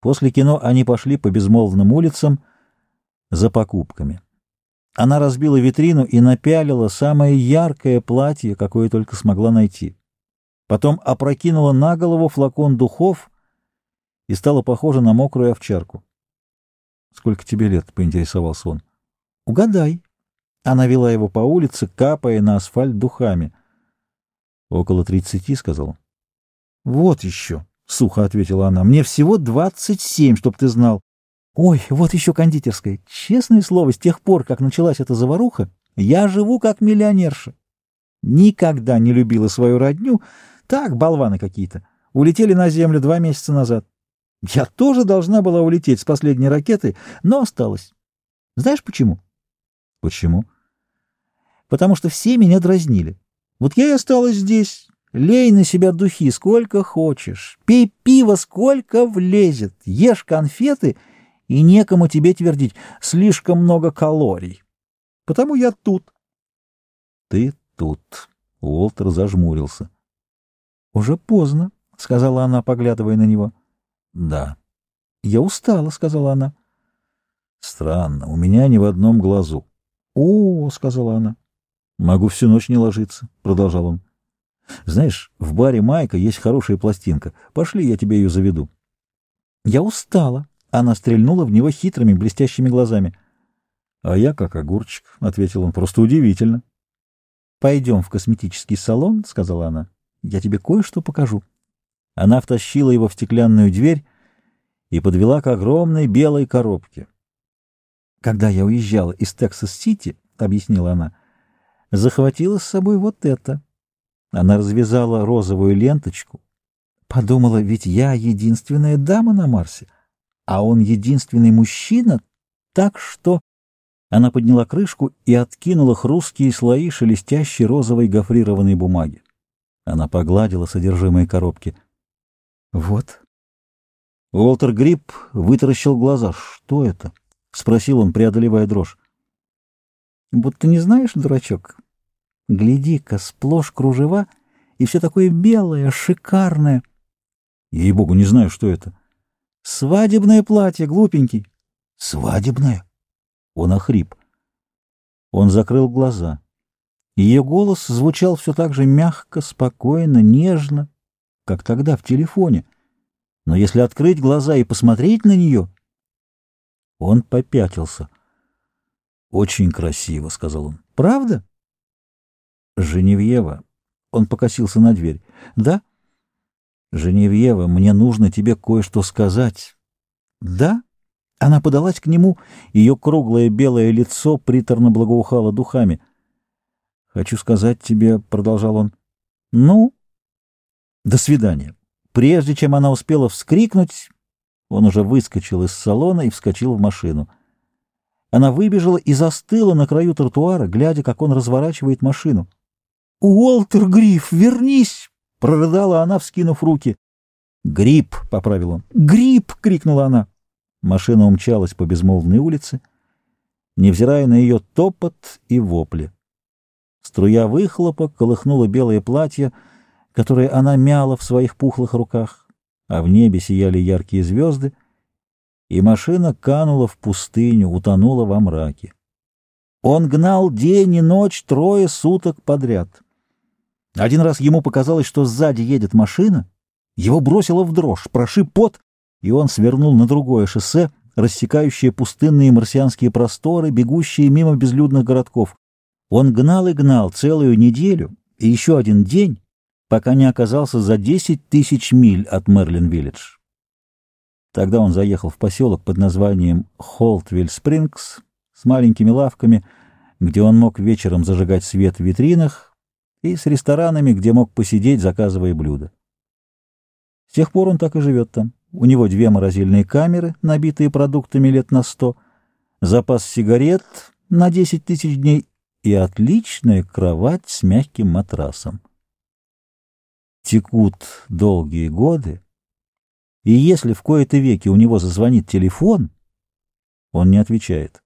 После кино они пошли по безмолвным улицам за покупками. Она разбила витрину и напялила самое яркое платье, какое только смогла найти. Потом опрокинула на голову флакон духов и стала похожа на мокрую овчарку. — Сколько тебе лет? — поинтересовался он. — Угадай. Она вела его по улице, капая на асфальт духами. — Около тридцати, — сказал. — Вот еще, — сухо ответила она. — Мне всего двадцать семь, чтоб ты знал. Ой, вот еще кондитерская. Честное слово, с тех пор, как началась эта заваруха, я живу как миллионерша. Никогда не любила свою родню. Так, болваны какие-то. Улетели на землю два месяца назад. Я тоже должна была улететь с последней ракеты, но осталась. Знаешь почему? Почему? Потому что все меня дразнили. Вот я и осталась здесь. Лей на себя духи сколько хочешь. Пей пиво сколько влезет. Ешь конфеты, и некому тебе твердить. Слишком много калорий. Потому я тут. Ты тут. Уолтер зажмурился. Уже поздно, — сказала она, поглядывая на него. Да. Я устала, — сказала она. Странно, у меня ни в одном глазу. О, — сказала она. Могу всю ночь не ложиться, — продолжал он. Знаешь, в баре Майка есть хорошая пластинка. Пошли, я тебе ее заведу. Я устала. Она стрельнула в него хитрыми, блестящими глазами. — А я как огурчик, — ответил он, — просто удивительно. — Пойдем в косметический салон, — сказала она. — Я тебе кое-что покажу. Она втащила его в стеклянную дверь и подвела к огромной белой коробке. — Когда я уезжала из Тексас-Сити, — объяснила она, — захватила с собой вот это. Она развязала розовую ленточку. Подумала, ведь я единственная дама на Марсе, а он единственный мужчина, так что... Она подняла крышку и откинула хрусткие слои шелестящей розовой гофрированной бумаги. Она погладила содержимое коробки. «Вот». Уолтер Грипп вытаращил глаза. «Что это?» — спросил он, преодолевая дрожь. «Будто не знаешь, дурачок? Гляди-ка, сплошь кружева, и все такое белое, шикарное». «Ей-богу, не знаю, что это». «Свадебное платье, глупенький». «Свадебное?» Он охрип. Он закрыл глаза. Ее голос звучал все так же мягко, спокойно, нежно, как тогда в телефоне. Но если открыть глаза и посмотреть на нее... Он попятился. «Очень красиво», — сказал он. «Правда?» «Женевьева». Он покосился на дверь. «Да?» «Женевьева, мне нужно тебе кое-что сказать». «Да?» Она подалась к нему, ее круглое белое лицо приторно благоухало духами. «Хочу сказать тебе», — продолжал он, — «ну, до свидания». Прежде чем она успела вскрикнуть, он уже выскочил из салона и вскочил в машину. Она выбежала и застыла на краю тротуара, глядя, как он разворачивает машину. «Уолтер Гриф, вернись!» — прорыдала она, вскинув руки. «Грипп!» — поправил он. «Грипп!» — крикнула она. Машина умчалась по безмолвной улице, невзирая на ее топот и вопли. Струя выхлопа колыхнула белое платье, которое она мяла в своих пухлых руках, а в небе сияли яркие звезды, и машина канула в пустыню, утонула во мраке. Он гнал день и ночь трое суток подряд. Один раз ему показалось, что сзади едет машина, его бросило в дрожь, прошиб пот, и он свернул на другое шоссе, рассекающее пустынные марсианские просторы, бегущие мимо безлюдных городков. Он гнал и гнал целую неделю и еще один день, пока не оказался за десять тысяч миль от Мерлин-Виллидж. Тогда он заехал в поселок под названием Холтвилл-Спрингс с маленькими лавками, где он мог вечером зажигать свет в витринах, и с ресторанами, где мог посидеть, заказывая блюда. С тех пор он так и живет там. У него две морозильные камеры, набитые продуктами лет на сто, запас сигарет на десять тысяч дней и отличная кровать с мягким матрасом. Текут долгие годы, и если в кои-то веки у него зазвонит телефон, он не отвечает.